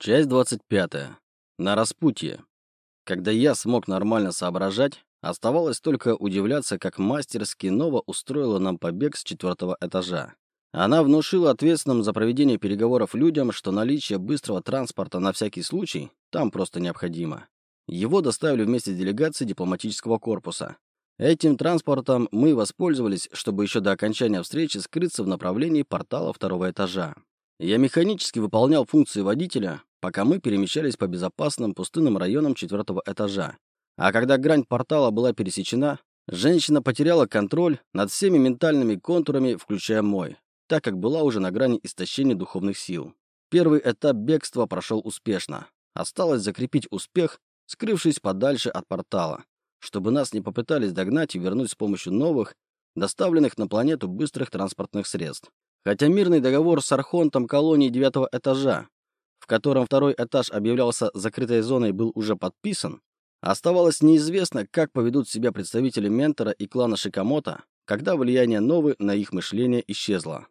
Часть 25. На распутье. Когда я смог нормально соображать, оставалось только удивляться, как мастерски Нова устроила нам побег с четвертого этажа. Она внушила ответственным за проведение переговоров людям, что наличие быстрого транспорта на всякий случай там просто необходимо. Его доставили вместе с делегацией дипломатического корпуса. Этим транспортом мы воспользовались, чтобы еще до окончания встречи скрыться в направлении портала второго этажа. Я механически выполнял функции водителя, пока мы перемещались по безопасным пустынным районам четвертого этажа. А когда грань портала была пересечена, женщина потеряла контроль над всеми ментальными контурами, включая мой, так как была уже на грани истощения духовных сил. Первый этап бегства прошел успешно. Осталось закрепить успех, скрывшись подальше от портала, чтобы нас не попытались догнать и вернуть с помощью новых, доставленных на планету быстрых транспортных средств. Хотя мирный договор с Архонтом колонии девятого этажа котором второй этаж объявлялся закрытой зоной, был уже подписан, оставалось неизвестно, как поведут себя представители Ментора и клана Шикамото, когда влияние Новы на их мышление исчезло.